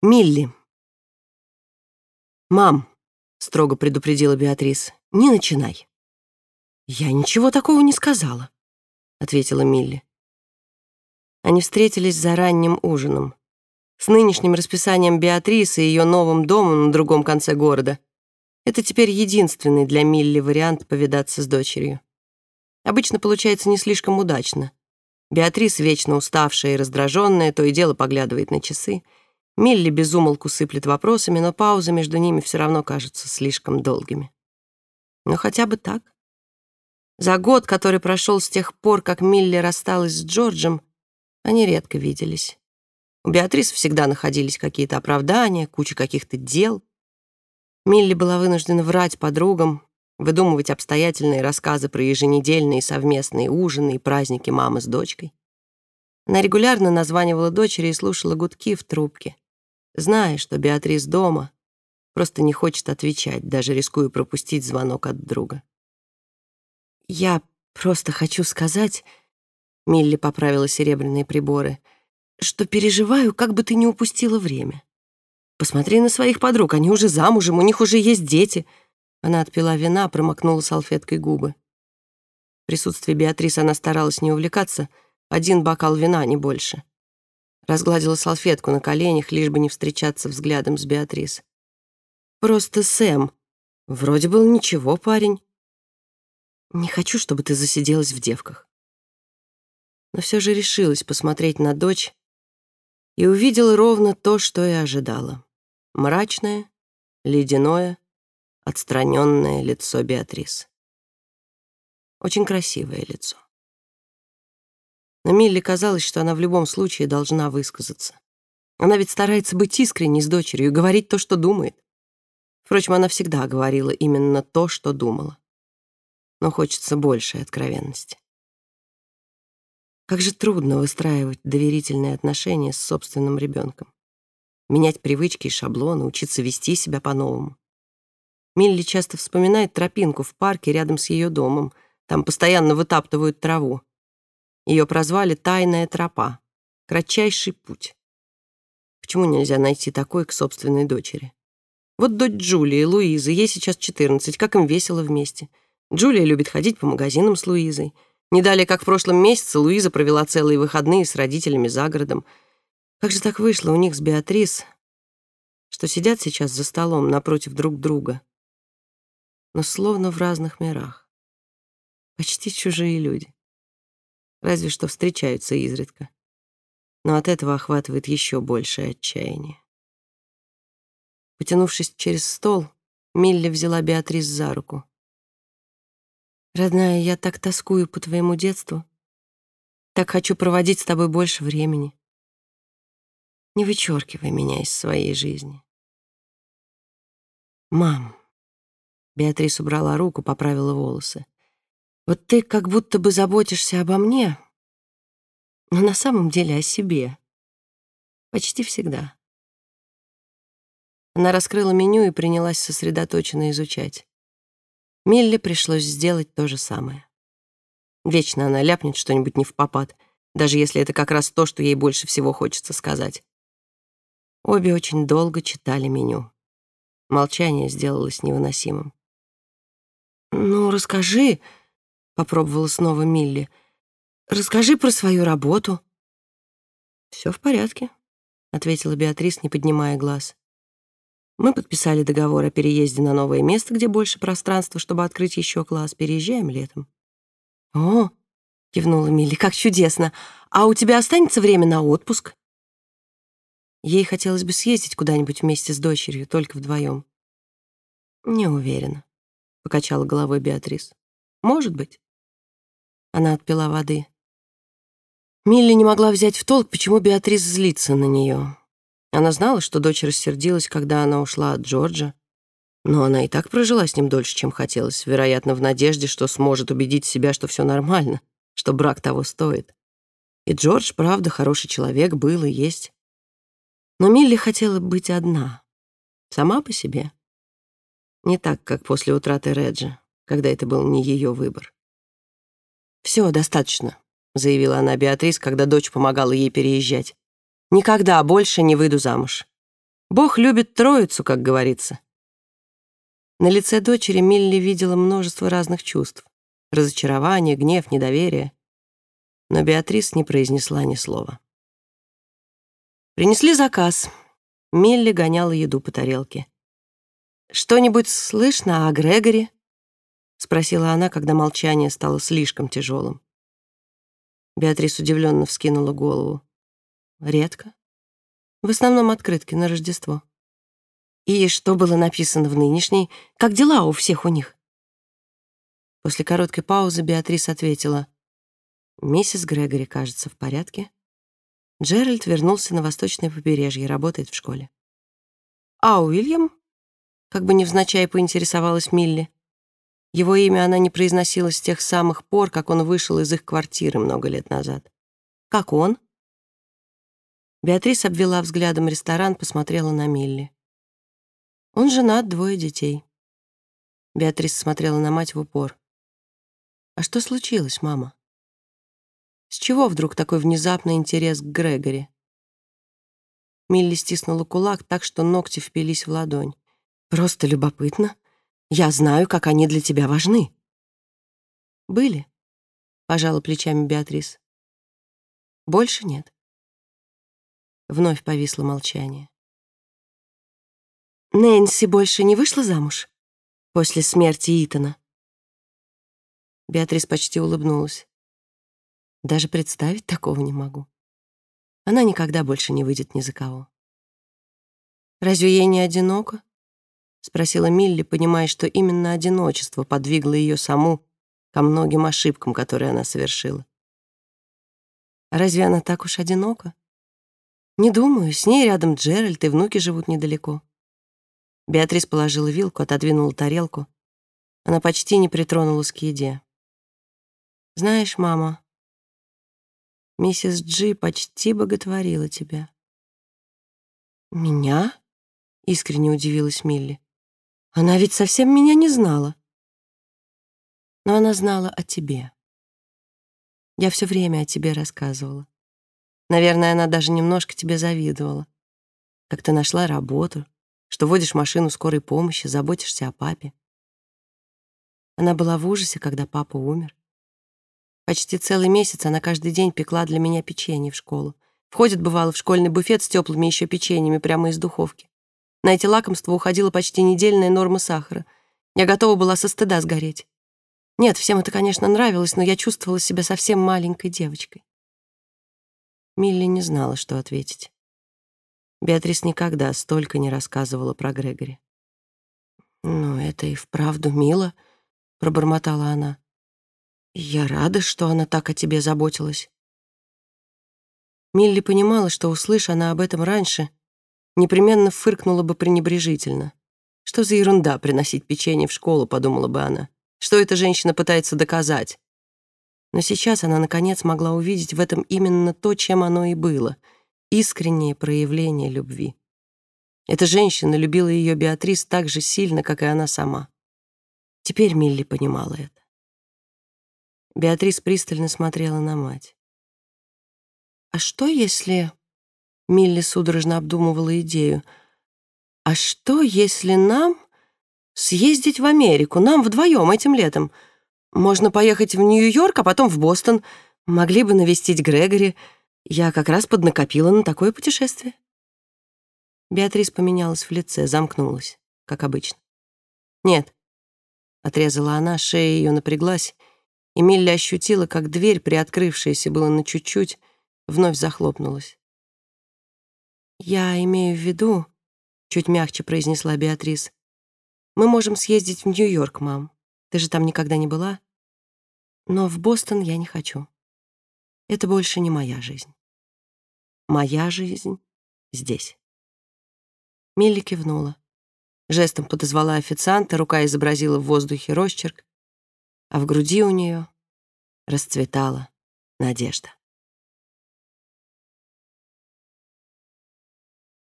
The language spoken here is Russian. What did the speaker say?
Милли. «Мам», — строго предупредила Беатрис, — «не начинай». «Я ничего такого не сказала», — ответила Милли. Они встретились за ранним ужином. С нынешним расписанием Беатрисы и ее новым домом на другом конце города это теперь единственный для Милли вариант повидаться с дочерью. Обычно получается не слишком удачно. Беатрис, вечно уставшая и раздраженная, то и дело поглядывает на часы — Милли безумолку сыплет вопросами, но паузы между ними все равно кажутся слишком долгими. Но хотя бы так. За год, который прошел с тех пор, как Милли рассталась с Джорджем, они редко виделись. У Беатрис всегда находились какие-то оправдания, куча каких-то дел. Милли была вынуждена врать подругам, выдумывать обстоятельные рассказы про еженедельные совместные ужины и праздники мамы с дочкой. Она регулярно названивала дочери и слушала гудки в трубке зная, что Беатрис дома, просто не хочет отвечать, даже рискуя пропустить звонок от друга. «Я просто хочу сказать...» — Милли поправила серебряные приборы — что переживаю, как бы ты не упустила время. Посмотри на своих подруг, они уже замужем, у них уже есть дети. Она отпила вина, промокнула салфеткой губы. В присутствии Беатрис она старалась не увлекаться, один бокал вина, не больше. Разгладила салфетку на коленях, лишь бы не встречаться взглядом с Беатрис. «Просто Сэм. Вроде был ничего, парень. Не хочу, чтобы ты засиделась в девках». Но все же решилась посмотреть на дочь и увидела ровно то, что и ожидала. Мрачное, ледяное, отстраненное лицо Беатрис. Очень красивое лицо. Но Милли казалось, что она в любом случае должна высказаться. Она ведь старается быть искренней с дочерью говорить то, что думает. Впрочем, она всегда говорила именно то, что думала. Но хочется большей откровенности. Как же трудно выстраивать доверительные отношения с собственным ребенком. Менять привычки и шаблоны, учиться вести себя по-новому. Милли часто вспоминает тропинку в парке рядом с ее домом. Там постоянно вытаптывают траву. Ее прозвали «Тайная тропа», «Кратчайший путь». Почему нельзя найти такой к собственной дочери? Вот дочь Джулии, Луизы, ей сейчас 14, как им весело вместе. Джулия любит ходить по магазинам с Луизой. Не далее, как в прошлом месяце, Луиза провела целые выходные с родителями за городом. Как же так вышло у них с Беатрис, что сидят сейчас за столом напротив друг друга, но словно в разных мирах. Почти чужие люди разве что встречаются изредка. Но от этого охватывает еще большее отчаяние. Потянувшись через стол, Милли взяла Беатрис за руку. «Родная, я так тоскую по твоему детству. Так хочу проводить с тобой больше времени. Не вычеркивай меня из своей жизни». «Мам», — Беатрис убрала руку, поправила волосы. Вот ты как будто бы заботишься обо мне, но на самом деле о себе. Почти всегда. Она раскрыла меню и принялась сосредоточенно изучать. Милли пришлось сделать то же самое. Вечно она ляпнет что-нибудь не в попад, даже если это как раз то, что ей больше всего хочется сказать. Обе очень долго читали меню. Молчание сделалось невыносимым. «Ну, расскажи», попробовала снова Милли. «Расскажи про свою работу». «Все в порядке», — ответила Беатрис, не поднимая глаз. «Мы подписали договор о переезде на новое место, где больше пространства, чтобы открыть еще класс. Переезжаем летом». «О!» — кивнула Милли. «Как чудесно! А у тебя останется время на отпуск?» Ей хотелось бы съездить куда-нибудь вместе с дочерью, только вдвоем. «Не уверена», — покачала головой Беатрис. «Может быть». Она отпила воды. Милли не могла взять в толк, почему Беатрис злится на нее. Она знала, что дочь рассердилась, когда она ушла от Джорджа. Но она и так прожила с ним дольше, чем хотелось, вероятно, в надежде, что сможет убедить себя, что все нормально, что брак того стоит. И Джордж, правда, хороший человек, был и есть. Но Милли хотела быть одна, сама по себе. Не так, как после утраты Реджа, когда это был не ее выбор. «Все, достаточно», — заявила она Беатрис, когда дочь помогала ей переезжать. «Никогда больше не выйду замуж. Бог любит троицу, как говорится. На лице дочери Милли видела множество разных чувств. Разочарование, гнев, недоверие. Но Беатрис не произнесла ни слова. Принесли заказ. Милли гоняла еду по тарелке. «Что-нибудь слышно о Грегоре?» — спросила она, когда молчание стало слишком тяжелым. Беатрис удивленно вскинула голову. «Редко. В основном открытки на Рождество». «И что было написано в нынешней? Как дела у всех у них?» После короткой паузы Беатрис ответила. «Миссис Грегори, кажется, в порядке. Джеральд вернулся на восточное побережье, работает в школе». «А Уильям?» Как бы невзначай поинтересовалась Милли. Его имя она не произносила с тех самых пор, как он вышел из их квартиры много лет назад. «Как он?» Беатрис обвела взглядом ресторан, посмотрела на Милли. «Он женат, двое детей». Беатрис смотрела на мать в упор. «А что случилось, мама? С чего вдруг такой внезапный интерес к Грегори?» Милли стиснула кулак так, что ногти впились в ладонь. «Просто любопытно. Я знаю, как они для тебя важны». «Были», — пожала плечами Беатрис. «Больше нет». Вновь повисло молчание. «Нэнси больше не вышла замуж после смерти Итана?» Беатрис почти улыбнулась. «Даже представить такого не могу. Она никогда больше не выйдет ни за кого». «Разве ей не одиноко?» — спросила Милли, понимая, что именно одиночество подвигло ее саму ко многим ошибкам, которые она совершила. разве она так уж одинока? Не думаю, с ней рядом Джеральд и внуки живут недалеко. Беатрис положила вилку, отодвинула тарелку. Она почти не притронулась к еде. «Знаешь, мама, миссис Джи почти боготворила тебя». «Меня?» — искренне удивилась Милли. Она ведь совсем меня не знала. Но она знала о тебе. Я все время о тебе рассказывала. Наверное, она даже немножко тебе завидовала. Как ты нашла работу, что водишь машину скорой помощи, заботишься о папе. Она была в ужасе, когда папа умер. Почти целый месяц она каждый день пекла для меня печенье в школу. Входит, бывало, в школьный буфет с теплыми еще печеньями прямо из духовки. На эти лакомства уходила почти недельная норма сахара. Я готова была со стыда сгореть. Нет, всем это, конечно, нравилось, но я чувствовала себя совсем маленькой девочкой. Милли не знала, что ответить. Беатрис никогда столько не рассказывала про Грегори. «Ну, это и вправду мило», — пробормотала она. «Я рада, что она так о тебе заботилась». Милли понимала, что, услышь она об этом раньше, непременно фыркнула бы пренебрежительно. «Что за ерунда приносить печенье в школу?» — подумала бы она. «Что эта женщина пытается доказать?» Но сейчас она, наконец, могла увидеть в этом именно то, чем оно и было — искреннее проявление любви. Эта женщина любила ее Беатрис так же сильно, как и она сама. Теперь Милли понимала это. Беатрис пристально смотрела на мать. «А что, если...» Милли судорожно обдумывала идею. «А что, если нам съездить в Америку, нам вдвоем этим летом? Можно поехать в Нью-Йорк, а потом в Бостон. Могли бы навестить Грегори. Я как раз поднакопила на такое путешествие». Беатрис поменялась в лице, замкнулась, как обычно. «Нет», — отрезала она, шея ее напряглась, и Милли ощутила, как дверь, приоткрывшаяся было на чуть-чуть, вновь захлопнулась. «Я имею в виду», — чуть мягче произнесла Беатрис, «мы можем съездить в Нью-Йорк, мам. Ты же там никогда не была. Но в Бостон я не хочу. Это больше не моя жизнь. Моя жизнь здесь». Милли кивнула. Жестом подозвала официанта, рука изобразила в воздухе росчерк, а в груди у нее расцветала надежда.